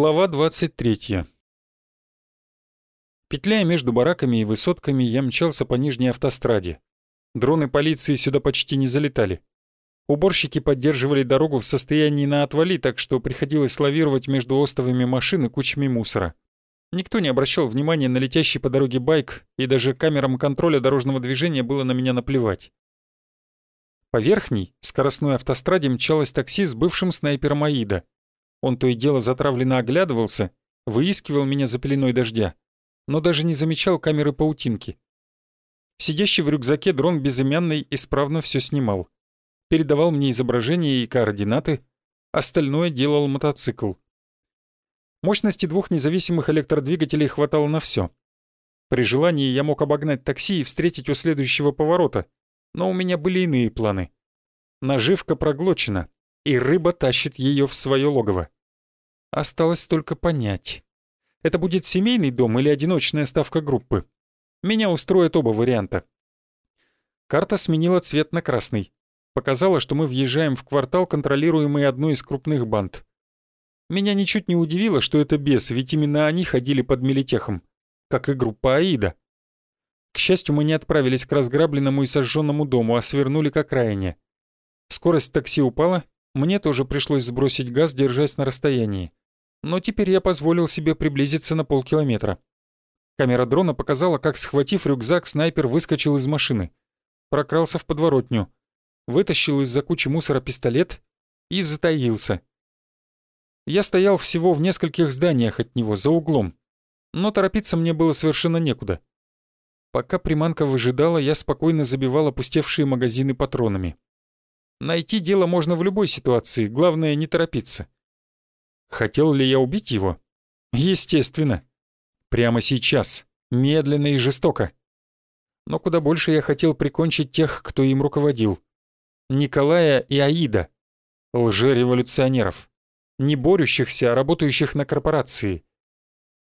Глава 23. Петляя между бараками и высотками, я мчался по нижней автостраде. Дроны полиции сюда почти не залетали. Уборщики поддерживали дорогу в состоянии на отвали, так что приходилось лавировать между остовами машин и кучами мусора. Никто не обращал внимания на летящий по дороге байк, и даже камерам контроля дорожного движения было на меня наплевать. По верхней, скоростной автостраде мчалось такси с бывшим снайпером Аида — он то и дело затравленно оглядывался, выискивал меня за пеленой дождя, но даже не замечал камеры паутинки. Сидящий в рюкзаке дрон безымянный исправно все снимал. Передавал мне изображения и координаты, остальное делал мотоцикл. Мощности двух независимых электродвигателей хватало на все. При желании я мог обогнать такси и встретить у следующего поворота, но у меня были иные планы. Наживка проглочена, и рыба тащит ее в свое логово. Осталось только понять, это будет семейный дом или одиночная ставка группы. Меня устроят оба варианта. Карта сменила цвет на красный. Показала, что мы въезжаем в квартал, контролируемый одной из крупных банд. Меня ничуть не удивило, что это бес, ведь именно они ходили под милитехом, как и группа Аида. К счастью, мы не отправились к разграбленному и сожженному дому, а свернули к окраине. Скорость такси упала, мне тоже пришлось сбросить газ, держась на расстоянии. Но теперь я позволил себе приблизиться на полкилометра. Камера дрона показала, как, схватив рюкзак, снайпер выскочил из машины. Прокрался в подворотню. Вытащил из-за кучи мусора пистолет и затаился. Я стоял всего в нескольких зданиях от него, за углом. Но торопиться мне было совершенно некуда. Пока приманка выжидала, я спокойно забивал опустевшие магазины патронами. Найти дело можно в любой ситуации, главное не торопиться. Хотел ли я убить его? Естественно. Прямо сейчас. Медленно и жестоко. Но куда больше я хотел прикончить тех, кто им руководил. Николая и Аида. Лжереволюционеров. Не борющихся, а работающих на корпорации.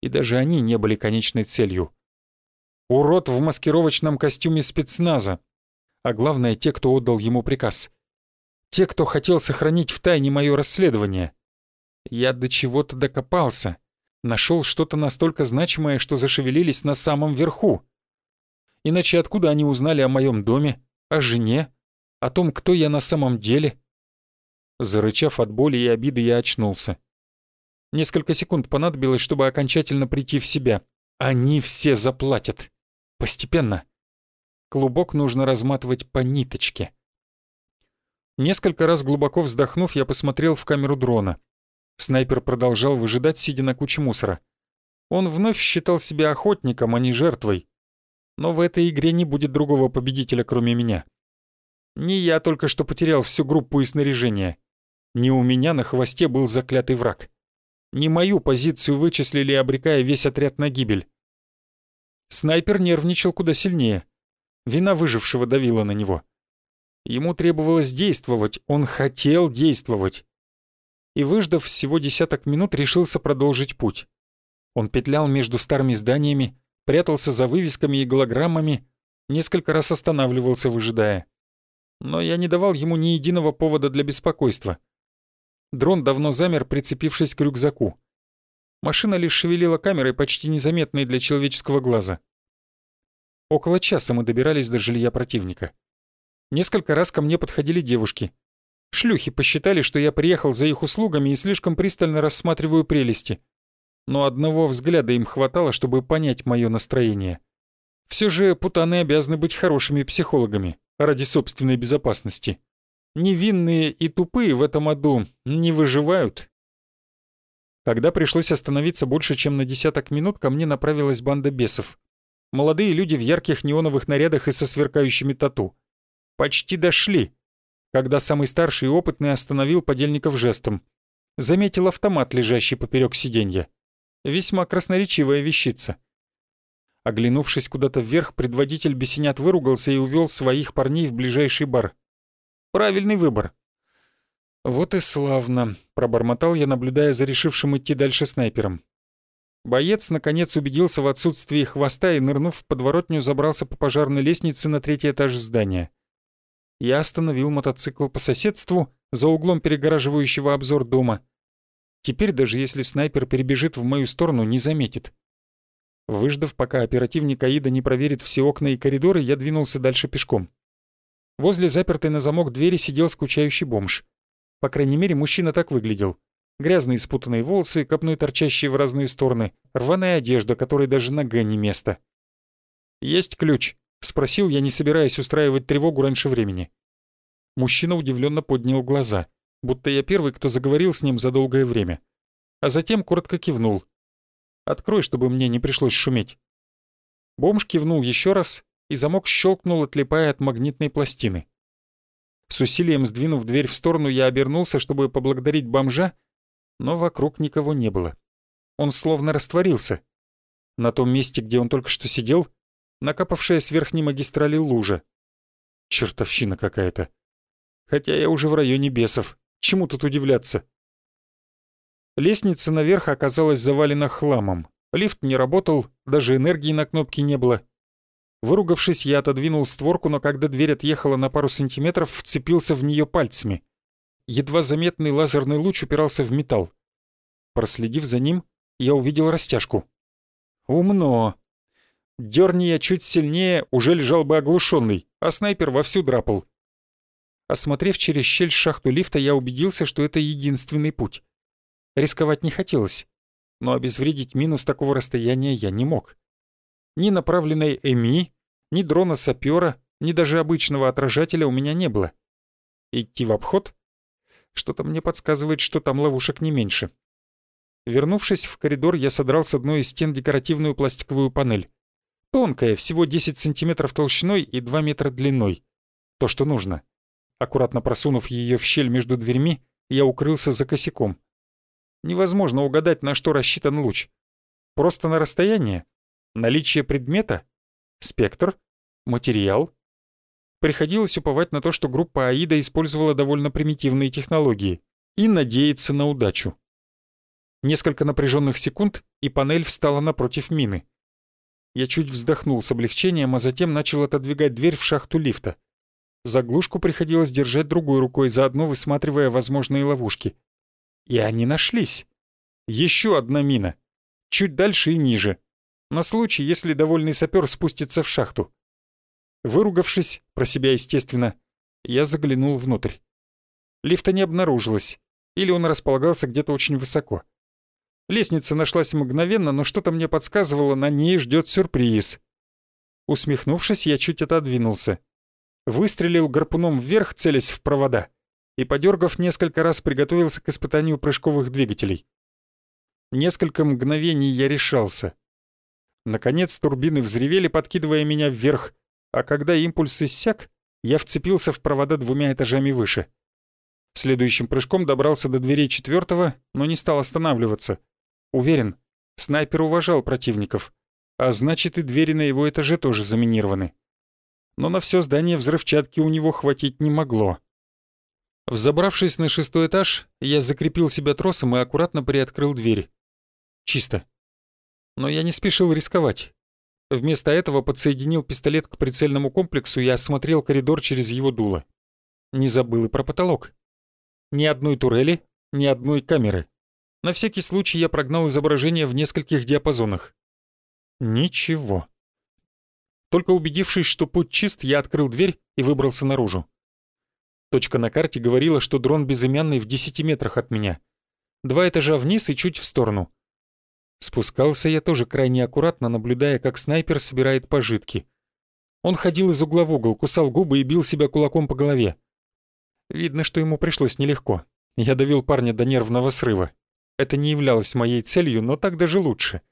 И даже они не были конечной целью. Урод в маскировочном костюме спецназа. А главное, те, кто отдал ему приказ. Те, кто хотел сохранить в тайне мое расследование. Я до чего-то докопался. Нашел что-то настолько значимое, что зашевелились на самом верху. Иначе откуда они узнали о моем доме, о жене, о том, кто я на самом деле? Зарычав от боли и обиды, я очнулся. Несколько секунд понадобилось, чтобы окончательно прийти в себя. Они все заплатят. Постепенно. Клубок нужно разматывать по ниточке. Несколько раз глубоко вздохнув, я посмотрел в камеру дрона. Снайпер продолжал выжидать, сидя на куче мусора. Он вновь считал себя охотником, а не жертвой. Но в этой игре не будет другого победителя, кроме меня. Не я только что потерял всю группу и снаряжение. Не у меня на хвосте был заклятый враг. Не мою позицию вычислили, обрекая весь отряд на гибель. Снайпер нервничал куда сильнее. Вина выжившего давила на него. Ему требовалось действовать, он хотел действовать. И выждав всего десяток минут, решился продолжить путь. Он петлял между старыми зданиями, прятался за вывесками и голограммами, несколько раз останавливался, выжидая. Но я не давал ему ни единого повода для беспокойства. Дрон давно замер, прицепившись к рюкзаку. Машина лишь шевелила камерой, почти незаметной для человеческого глаза. Около часа мы добирались до жилья противника. Несколько раз ко мне подходили девушки. Шлюхи посчитали, что я приехал за их услугами и слишком пристально рассматриваю прелести. Но одного взгляда им хватало, чтобы понять мое настроение. Все же путаны обязаны быть хорошими психологами ради собственной безопасности. Невинные и тупые в этом аду не выживают. Когда пришлось остановиться больше, чем на десяток минут, ко мне направилась банда бесов. Молодые люди в ярких неоновых нарядах и со сверкающими тату. Почти дошли, когда самый старший и опытный остановил подельников жестом. Заметил автомат, лежащий поперек сиденья. Весьма красноречивая вещица. Оглянувшись куда-то вверх, предводитель бесенят выругался и увел своих парней в ближайший бар. Правильный выбор. «Вот и славно», — пробормотал я, наблюдая за решившим идти дальше снайпером. Боец, наконец, убедился в отсутствии хвоста и, нырнув в подворотню, забрался по пожарной лестнице на третий этаж здания я остановил мотоцикл по соседству, за углом перегораживающего обзор дома. Теперь даже если снайпер перебежит в мою сторону, не заметит. Выждав, пока оперативник Аида не проверит все окна и коридоры, я двинулся дальше пешком. Возле запертой на замок двери сидел скучающий бомж. По крайней мере, мужчина так выглядел. Грязные спутанные волосы, копной торчащие в разные стороны, рваная одежда, которой даже нога не место. «Есть ключ?» — спросил я, не собираясь устраивать тревогу раньше времени. Мужчина удивленно поднял глаза, будто я первый, кто заговорил с ним за долгое время. А затем коротко кивнул. «Открой, чтобы мне не пришлось шуметь». Бомж кивнул еще раз, и замок щелкнул, отлипая от магнитной пластины. С усилием сдвинув дверь в сторону, я обернулся, чтобы поблагодарить бомжа, но вокруг никого не было. Он словно растворился. На том месте, где он только что сидел, накапавшая с верхней магистрали лужа. Чертовщина какая-то. Хотя я уже в районе бесов. Чему тут удивляться? Лестница наверх оказалась завалена хламом. Лифт не работал, даже энергии на кнопке не было. Выругавшись, я отодвинул створку, но когда дверь отъехала на пару сантиметров, вцепился в нее пальцами. Едва заметный лазерный луч упирался в металл. Проследив за ним, я увидел растяжку. Умно. Дерни я чуть сильнее, уже лежал бы оглушенный, а снайпер вовсю драпал. Осмотрев через щель шахту лифта, я убедился, что это единственный путь. Рисковать не хотелось, но обезвредить минус такого расстояния я не мог. Ни направленной ЭМИ, ни дрона сапера, ни даже обычного отражателя у меня не было. Идти в обход? Что-то мне подсказывает, что там ловушек не меньше. Вернувшись в коридор, я содрал с одной из стен декоративную пластиковую панель. Тонкая, всего 10 сантиметров толщиной и 2 метра длиной. То, что нужно. Аккуратно просунув ее в щель между дверьми, я укрылся за косяком. Невозможно угадать, на что рассчитан луч. Просто на расстояние? Наличие предмета? Спектр? Материал? Приходилось уповать на то, что группа АИДа использовала довольно примитивные технологии и надеяться на удачу. Несколько напряженных секунд, и панель встала напротив мины. Я чуть вздохнул с облегчением, а затем начал отодвигать дверь в шахту лифта. Заглушку приходилось держать другой рукой, заодно высматривая возможные ловушки. И они нашлись. Еще одна мина. Чуть дальше и ниже. На случай, если довольный сапер спустится в шахту. Выругавшись, про себя естественно, я заглянул внутрь. Лифта не обнаружилось, или он располагался где-то очень высоко. Лестница нашлась мгновенно, но что-то мне подсказывало, на ней ждет сюрприз. Усмехнувшись, я чуть отодвинулся выстрелил гарпуном вверх, целясь в провода, и, подергав несколько раз, приготовился к испытанию прыжковых двигателей. Несколько мгновений я решался. Наконец турбины взревели, подкидывая меня вверх, а когда импульс иссяк, я вцепился в провода двумя этажами выше. Следующим прыжком добрался до дверей четвертого, но не стал останавливаться. Уверен, снайпер уважал противников, а значит и двери на его этаже тоже заминированы но на все здание взрывчатки у него хватить не могло. Взобравшись на шестой этаж, я закрепил себя тросом и аккуратно приоткрыл дверь. Чисто. Но я не спешил рисковать. Вместо этого подсоединил пистолет к прицельному комплексу и осмотрел коридор через его дуло. Не забыл и про потолок. Ни одной турели, ни одной камеры. На всякий случай я прогнал изображение в нескольких диапазонах. Ничего. Только убедившись, что путь чист, я открыл дверь и выбрался наружу. Точка на карте говорила, что дрон безымянный в 10 метрах от меня. Два этажа вниз и чуть в сторону. Спускался я тоже крайне аккуратно, наблюдая, как снайпер собирает пожитки. Он ходил из угла в угол, кусал губы и бил себя кулаком по голове. Видно, что ему пришлось нелегко. Я довел парня до нервного срыва. Это не являлось моей целью, но так даже лучше. —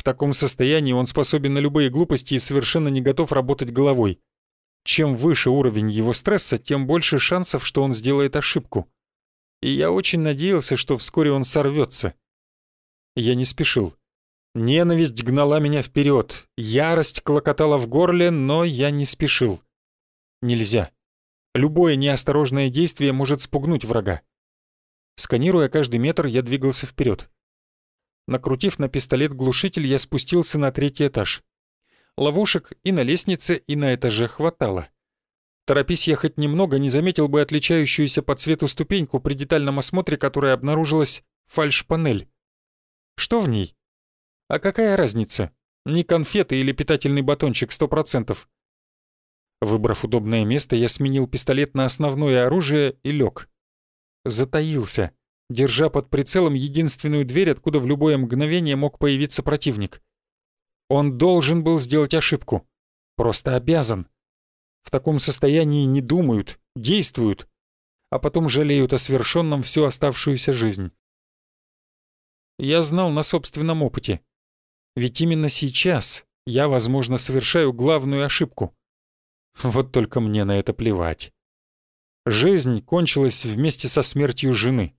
в таком состоянии он способен на любые глупости и совершенно не готов работать головой. Чем выше уровень его стресса, тем больше шансов, что он сделает ошибку. И я очень надеялся, что вскоре он сорвется. Я не спешил. Ненависть гнала меня вперед, ярость клокотала в горле, но я не спешил. Нельзя. Любое неосторожное действие может спугнуть врага. Сканируя каждый метр, я двигался вперед. Накрутив на пистолет глушитель, я спустился на третий этаж. Ловушек и на лестнице, и на этаже хватало. Торопись ехать немного, не заметил бы отличающуюся по цвету ступеньку при детальном осмотре, которая обнаружилась фальш-панель. Что в ней? А какая разница? Не конфеты или питательный батончик сто процентов. Выбрав удобное место, я сменил пистолет на основное оружие и лег. Затаился, держа под прицелом единственную дверь, откуда в любое мгновение мог появиться противник. Он должен был сделать ошибку. Просто обязан. В таком состоянии не думают, действуют, а потом жалеют о совершенном всю оставшуюся жизнь. Я знал на собственном опыте. Ведь именно сейчас я, возможно, совершаю главную ошибку. Вот только мне на это плевать. Жизнь кончилась вместе со смертью жены.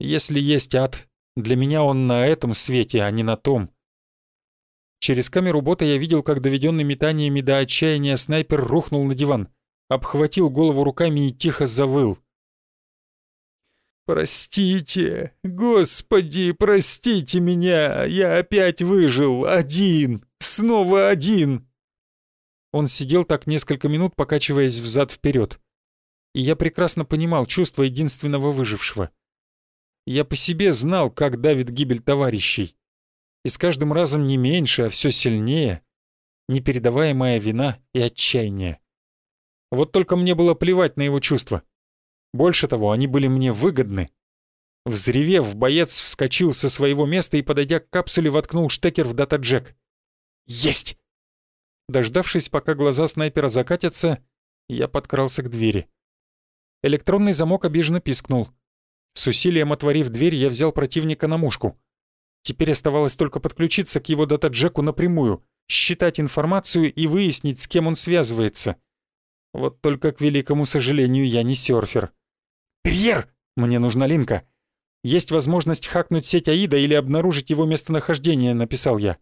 Если есть ад, для меня он на этом свете, а не на том. Через камеру бота я видел, как доведенный метаниями до отчаяния снайпер рухнул на диван, обхватил голову руками и тихо завыл. «Простите, Господи, простите меня, я опять выжил, один, снова один!» Он сидел так несколько минут, покачиваясь взад вперед, И я прекрасно понимал чувство единственного выжившего. Я по себе знал, как давит гибель товарищей и с каждым разом не меньше, а все сильнее, непередаваемая вина и отчаяние. Вот только мне было плевать на его чувства. Больше того, они были мне выгодны. Взревев, боец вскочил со своего места и, подойдя к капсуле, воткнул штекер в дата-джек. «Есть!» Дождавшись, пока глаза снайпера закатятся, я подкрался к двери. Электронный замок обиженно пискнул. С усилием отворив дверь, я взял противника на мушку. Теперь оставалось только подключиться к его дата-джеку напрямую, считать информацию и выяснить, с кем он связывается. Вот только, к великому сожалению, я не серфер. «Перьер! Мне нужна линка. Есть возможность хакнуть сеть Аида или обнаружить его местонахождение», — написал я.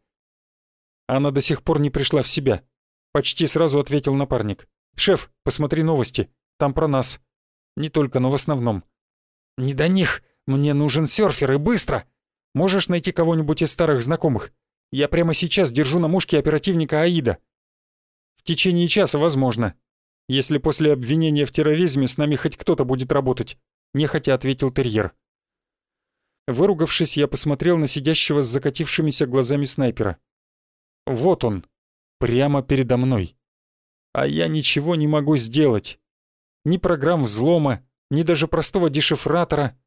Она до сих пор не пришла в себя. Почти сразу ответил напарник. «Шеф, посмотри новости. Там про нас. Не только, но в основном». «Не до них. Мне нужен серфер и быстро!» Можешь найти кого-нибудь из старых знакомых? Я прямо сейчас держу на мушке оперативника Аида. В течение часа, возможно. Если после обвинения в терроризме с нами хоть кто-то будет работать, нехотя ответил терьер. Выругавшись, я посмотрел на сидящего с закатившимися глазами снайпера. Вот он, прямо передо мной. А я ничего не могу сделать. Ни программ взлома, ни даже простого дешифратора —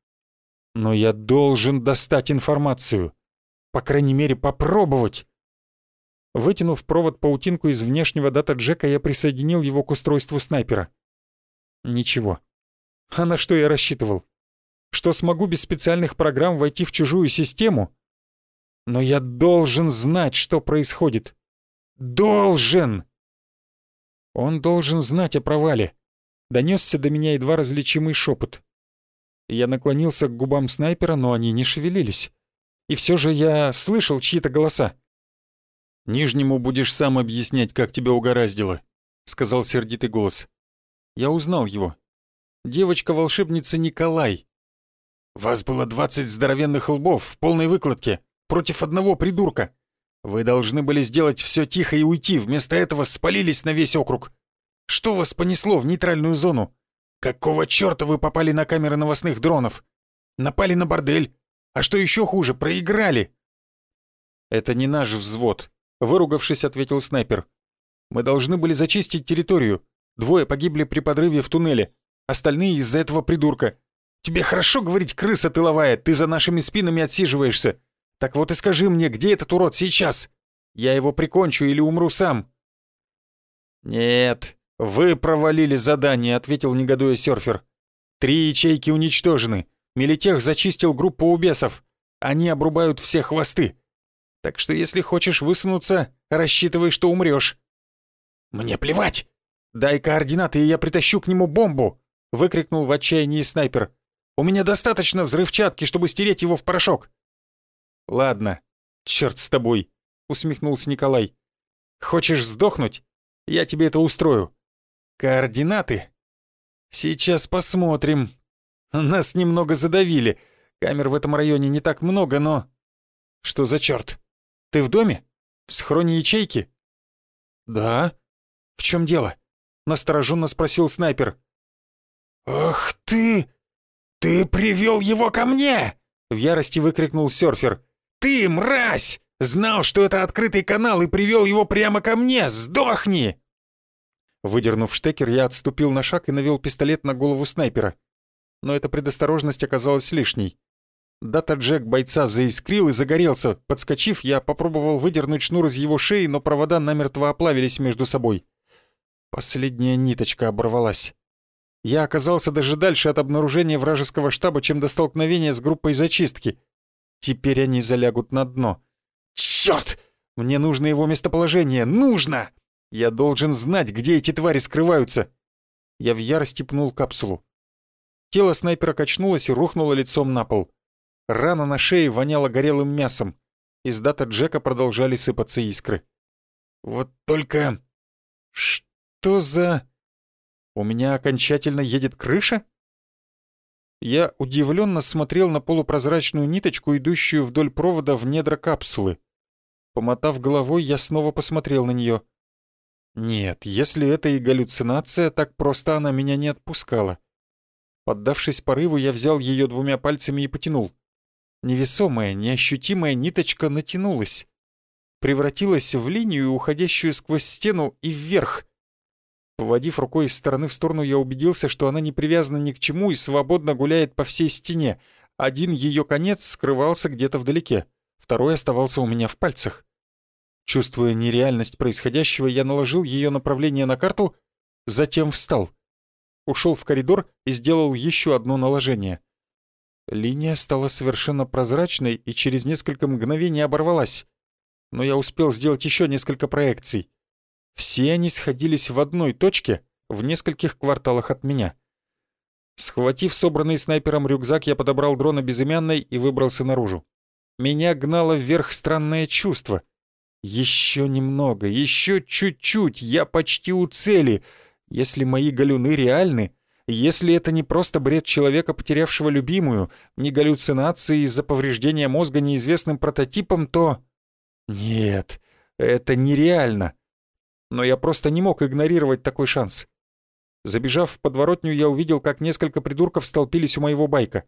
но я должен достать информацию. По крайней мере, попробовать. Вытянув провод-паутинку из внешнего дата-джека, я присоединил его к устройству снайпера. Ничего. А на что я рассчитывал? Что смогу без специальных программ войти в чужую систему? Но я должен знать, что происходит. Должен! Он должен знать о провале. Донесся до меня едва различимый шепот. Я наклонился к губам снайпера, но они не шевелились. И все же я слышал чьи-то голоса. «Нижнему будешь сам объяснять, как тебя угораздило», — сказал сердитый голос. Я узнал его. Девочка-волшебница Николай. «Вас было двадцать здоровенных лбов в полной выкладке против одного придурка. Вы должны были сделать все тихо и уйти, вместо этого спалились на весь округ. Что вас понесло в нейтральную зону? Какого чёрта вы попали на камеры новостных дронов? Напали на бордель. А что ещё хуже, проиграли. Это не наш взвод, выругавшись, ответил снайпер. Мы должны были зачистить территорию. Двое погибли при подрыве в туннеле, остальные из-за этого придурка. Тебе хорошо говорить, крыса тыловая, ты за нашими спинами отсиживаешься. Так вот и скажи мне, где этот урод сейчас? Я его прикончу или умру сам. Нет, «Вы провалили задание», — ответил негодуя серфер. «Три ячейки уничтожены. Мелитех зачистил группу убесов. Они обрубают все хвосты. Так что если хочешь высунуться, рассчитывай, что умрёшь». «Мне плевать! Дай координаты, и я притащу к нему бомбу!» — выкрикнул в отчаянии снайпер. «У меня достаточно взрывчатки, чтобы стереть его в порошок!» «Ладно, черт с тобой!» — усмехнулся Николай. «Хочешь сдохнуть? Я тебе это устрою. Координаты? Сейчас посмотрим. Нас немного задавили. Камер в этом районе не так много, но... Что за черт? Ты в доме? В схроне ячейки? Да. В чем дело? Настороженно спросил снайпер. Ах ты! Ты привел его ко мне! В ярости выкрикнул серфер. «Ты, мразь! Знал, что это открытый канал и привел его прямо ко мне! Сдохни!» Выдернув штекер, я отступил на шаг и навел пистолет на голову снайпера. Но эта предосторожность оказалась лишней. Дата Джек бойца заискрил и загорелся. Подскочив, я попробовал выдернуть шнур из его шеи, но провода намертво оплавились между собой. Последняя ниточка оборвалась. Я оказался даже дальше от обнаружения вражеского штаба, чем до столкновения с группой зачистки. Теперь они залягут на дно. Чёрт! Мне нужно его местоположение! Нужно! Я должен знать, где эти твари скрываются. Я в ярости пнул капсулу. Тело снайпера качнулось и рухнуло лицом на пол. Рана на шее воняла горелым мясом. Из дата Джека продолжали сыпаться искры. Вот только... Что за... У меня окончательно едет крыша? Я удивленно смотрел на полупрозрачную ниточку, идущую вдоль провода в недра капсулы. Помотав головой, я снова посмотрел на нее. Нет, если это и галлюцинация, так просто она меня не отпускала. Поддавшись порыву, я взял ее двумя пальцами и потянул. Невесомая, неощутимая ниточка натянулась. Превратилась в линию, уходящую сквозь стену и вверх. Поводив рукой из стороны в сторону, я убедился, что она не привязана ни к чему и свободно гуляет по всей стене. Один ее конец скрывался где-то вдалеке, второй оставался у меня в пальцах. Чувствуя нереальность происходящего, я наложил ее направление на карту, затем встал. Ушел в коридор и сделал еще одно наложение. Линия стала совершенно прозрачной и через несколько мгновений оборвалась. Но я успел сделать еще несколько проекций. Все они сходились в одной точке, в нескольких кварталах от меня. Схватив собранный снайпером рюкзак, я подобрал дрона безымянной и выбрался наружу. Меня гнало вверх странное чувство — еще немного, еще чуть-чуть, я почти у цели. Если мои галюны реальны, если это не просто бред человека, потерявшего любимую, не галлюцинации из-за повреждения мозга неизвестным прототипом, то... Нет, это нереально. Но я просто не мог игнорировать такой шанс. Забежав в подворотню, я увидел, как несколько придурков столпились у моего байка.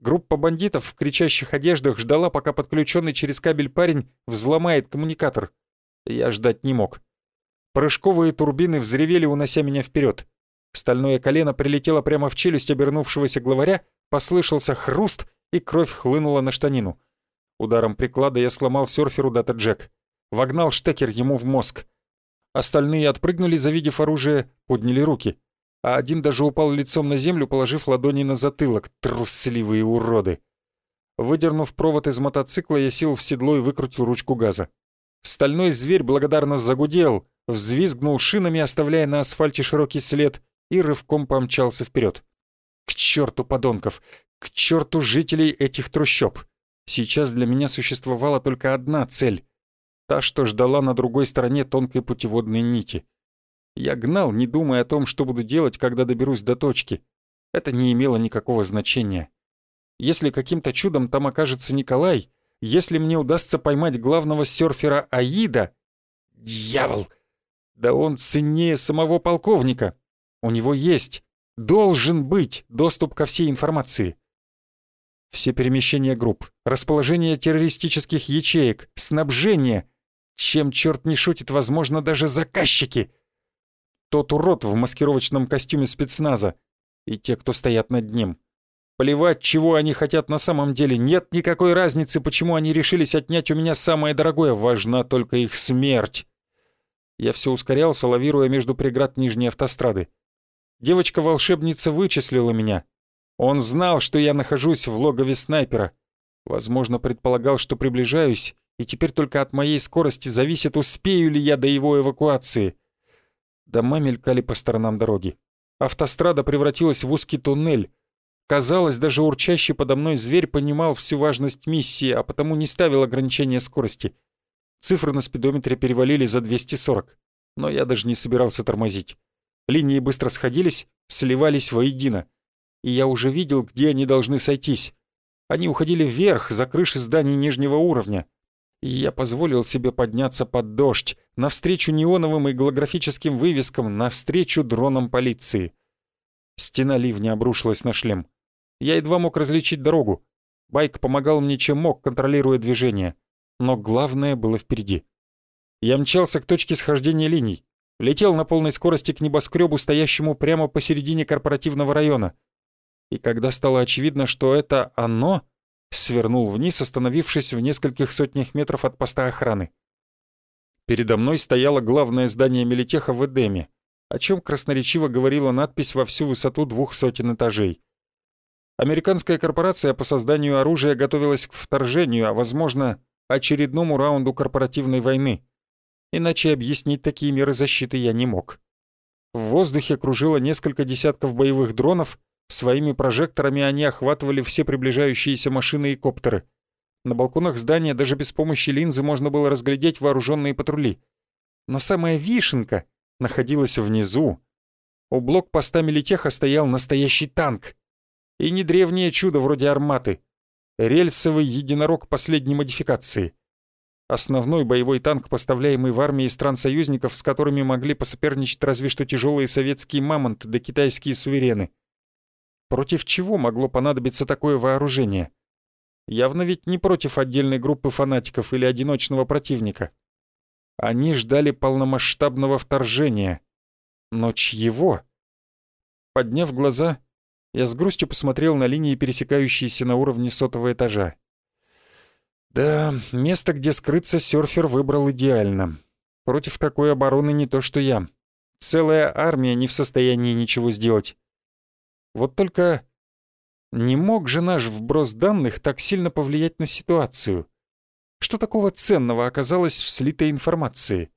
Группа бандитов в кричащих одеждах ждала, пока подключенный через кабель парень взломает коммуникатор. Я ждать не мог. Прыжковые турбины взревели, унося меня вперед. Стальное колено прилетело прямо в челюсть обернувшегося главаря, послышался хруст, и кровь хлынула на штанину. Ударом приклада я сломал серферу Дата Джек. Вогнал штекер ему в мозг. Остальные отпрыгнули, завидев оружие, подняли руки а один даже упал лицом на землю, положив ладони на затылок. Трусливые уроды! Выдернув провод из мотоцикла, я сел в седло и выкрутил ручку газа. Стальной зверь благодарно загудел, взвизгнул шинами, оставляя на асфальте широкий след, и рывком помчался вперед. К черту подонков! К черту жителей этих трущоб! Сейчас для меня существовала только одна цель — та, что ждала на другой стороне тонкой путеводной нити — я гнал, не думая о том, что буду делать, когда доберусь до точки. Это не имело никакого значения. Если каким-то чудом там окажется Николай, если мне удастся поймать главного серфера Аида... Дьявол! Да он ценнее самого полковника. У него есть, должен быть доступ ко всей информации. Все перемещения групп, расположение террористических ячеек, снабжение. Чем черт не шутит, возможно, даже заказчики — тот урод в маскировочном костюме спецназа и те, кто стоят над ним. Плевать, чего они хотят на самом деле, нет никакой разницы, почему они решились отнять у меня самое дорогое, важна только их смерть. Я все ускорялся, лавируя между преград нижней автострады. Девочка-волшебница вычислила меня. Он знал, что я нахожусь в логове снайпера. Возможно, предполагал, что приближаюсь, и теперь только от моей скорости зависит, успею ли я до его эвакуации. Дома мелькали по сторонам дороги. Автострада превратилась в узкий туннель. Казалось, даже урчащий подо мной зверь понимал всю важность миссии, а потому не ставил ограничения скорости. Цифры на спидометре перевалили за 240, но я даже не собирался тормозить. Линии быстро сходились, сливались воедино. И я уже видел, где они должны сойтись. Они уходили вверх, за крыши зданий нижнего уровня и я позволил себе подняться под дождь, навстречу неоновым и голографическим вывескам, навстречу дронам полиции. Стена ливня обрушилась на шлем. Я едва мог различить дорогу. Байк помогал мне чем мог, контролируя движение. Но главное было впереди. Я мчался к точке схождения линий. Летел на полной скорости к небоскребу, стоящему прямо посередине корпоративного района. И когда стало очевидно, что это оно, свернул вниз, остановившись в нескольких сотнях метров от поста охраны. Передо мной стояло главное здание Мелитеха в Эдеме, о чем красноречиво говорила надпись во всю высоту двух сотен этажей. Американская корпорация по созданию оружия готовилась к вторжению, а, возможно, очередному раунду корпоративной войны. Иначе объяснить такие меры защиты я не мог. В воздухе кружило несколько десятков боевых дронов, своими прожекторами они охватывали все приближающиеся машины и коптеры. На балконах здания даже без помощи линзы можно было разглядеть вооруженные патрули. Но самая вишенка находилась внизу. У блокпоста Мелитеха стоял настоящий танк. И не древнее чудо вроде арматы. Рельсовый единорог последней модификации. Основной боевой танк, поставляемый в армии стран-союзников, с которыми могли посоперничать разве что тяжелые советские «Мамонты» да китайские «Суверены». Против чего могло понадобиться такое вооружение? Явно ведь не против отдельной группы фанатиков или одиночного противника. Они ждали полномасштабного вторжения. Но чьего? Подняв глаза, я с грустью посмотрел на линии, пересекающиеся на уровне сотого этажа. Да, место, где скрыться, серфер выбрал идеально. Против такой обороны не то что я. Целая армия не в состоянии ничего сделать. Вот только не мог же наш вброс данных так сильно повлиять на ситуацию. Что такого ценного оказалось в слитой информации?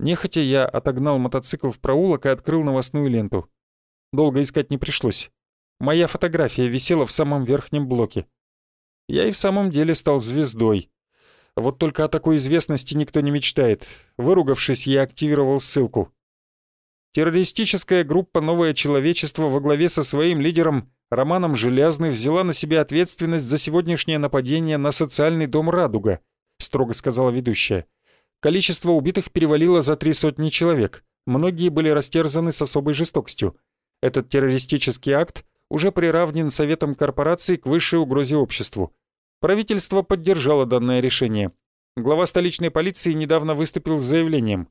Нехотя я отогнал мотоцикл в проулок и открыл новостную ленту. Долго искать не пришлось. Моя фотография висела в самом верхнем блоке. Я и в самом деле стал звездой. Вот только о такой известности никто не мечтает. Выругавшись, я активировал ссылку. Террористическая группа «Новое человечество» во главе со своим лидером Романом Желязный взяла на себя ответственность за сегодняшнее нападение на социальный дом «Радуга», строго сказала ведущая. Количество убитых перевалило за три сотни человек. Многие были растерзаны с особой жестокостью. Этот террористический акт уже приравнен Советом корпораций к высшей угрозе обществу. Правительство поддержало данное решение. Глава столичной полиции недавно выступил с заявлением.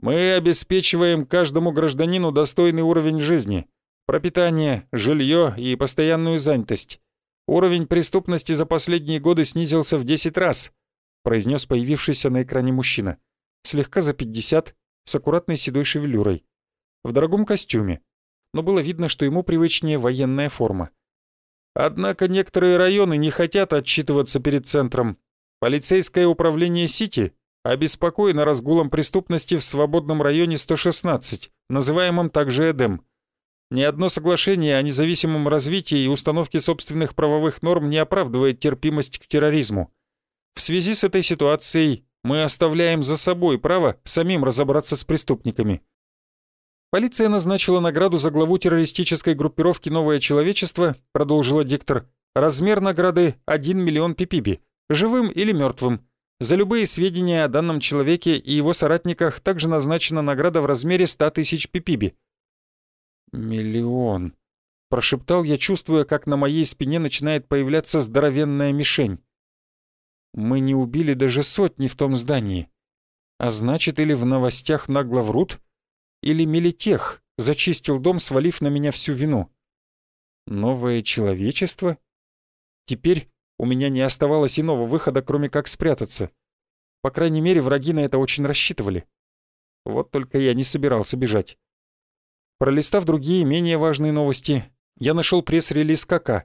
«Мы обеспечиваем каждому гражданину достойный уровень жизни, пропитание, жилье и постоянную занятость. Уровень преступности за последние годы снизился в 10 раз», произнес появившийся на экране мужчина. Слегка за 50, с аккуратной седой шевелюрой. В дорогом костюме, но было видно, что ему привычнее военная форма. Однако некоторые районы не хотят отчитываться перед центром. Полицейское управление Сити обеспокоено разгулом преступности в свободном районе 116, называемом также Эдем. Ни одно соглашение о независимом развитии и установке собственных правовых норм не оправдывает терпимость к терроризму. В связи с этой ситуацией мы оставляем за собой право самим разобраться с преступниками. Полиция назначила награду за главу террористической группировки «Новое человечество», продолжила диктор. Размер награды — 1 миллион пипиби, живым или мертвым. За любые сведения о данном человеке и его соратниках также назначена награда в размере 100 тысяч пипиби. «Миллион», — прошептал я, чувствуя, как на моей спине начинает появляться здоровенная мишень. «Мы не убили даже сотни в том здании. А значит, или в новостях нагло врут, или Мелитех зачистил дом, свалив на меня всю вину. Новое человечество? Теперь у меня не оставалось иного выхода, кроме как спрятаться. По крайней мере, враги на это очень рассчитывали. Вот только я не собирался бежать. Пролистав другие, менее важные новости, я нашел пресс-релиз КК.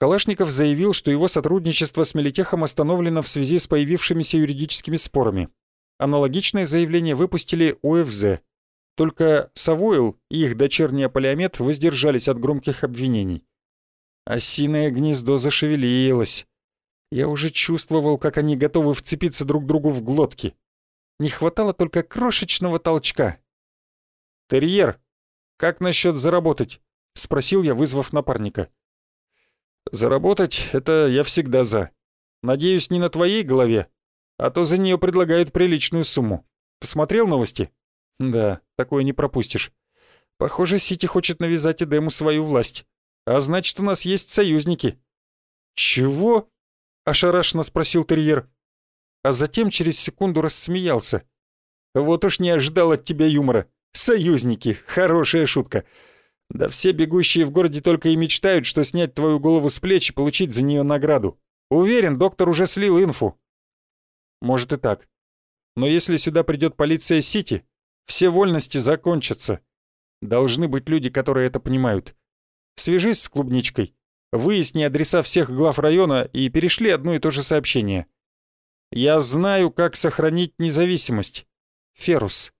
Калашников заявил, что его сотрудничество с Мелитехом остановлено в связи с появившимися юридическими спорами. Аналогичное заявление выпустили УФЗ, только Савойл и их дочерняя Полиомет воздержались от громких обвинений. Осиное гнездо зашевелилось. Я уже чувствовал, как они готовы вцепиться друг другу в глотки. Не хватало только крошечного толчка. «Терьер, как насчет заработать?» — спросил я, вызвав напарника. «Заработать — это я всегда за. Надеюсь, не на твоей голове, а то за нее предлагают приличную сумму. Посмотрел новости?» Да, такое не пропустишь. Похоже, Сити хочет навязать Эдему свою власть. А значит, у нас есть союзники. «Чего?» — ошарашенно спросил терьер. А затем через секунду рассмеялся. «Вот уж не ожидал от тебя юмора. Союзники, хорошая шутка. Да все бегущие в городе только и мечтают, что снять твою голову с плеч и получить за нее награду. Уверен, доктор уже слил инфу». «Может и так. Но если сюда придет полиция Сити, все вольности закончатся. Должны быть люди, которые это понимают. Свяжись с клубничкой, выясни адреса всех глав района и перешли одно и то же сообщение. Я знаю, как сохранить независимость. Ферус.